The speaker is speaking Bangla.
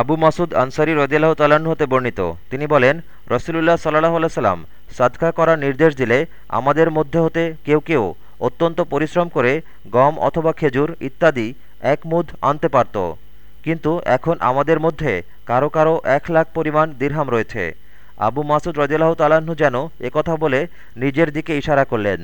আবু মাসুদ আনসারি রদিয়াল্লাহ তাল্লাহ্ন হতে বর্ণিত। তিনি বলেন, রসুলুল্লাহ সাল্লাহ সাল্লাম সাদকা করার নির্দেশ দিলে আমাদের মধ্যে হতে কেউ কেউ অত্যন্ত পরিশ্রম করে গম অথবা খেজুর ইত্যাদি এক মুদ আনতে পারত। কিন্তু এখন আমাদের মধ্যে কারও কারও এক লাখ পরিমাণ দীর্হাম রয়েছে। আবু মাসুদ রদিয়াল্লাহ তাল্লাহ্ন যেন একথা বলে নিজের দিকে ইশারা করলেন।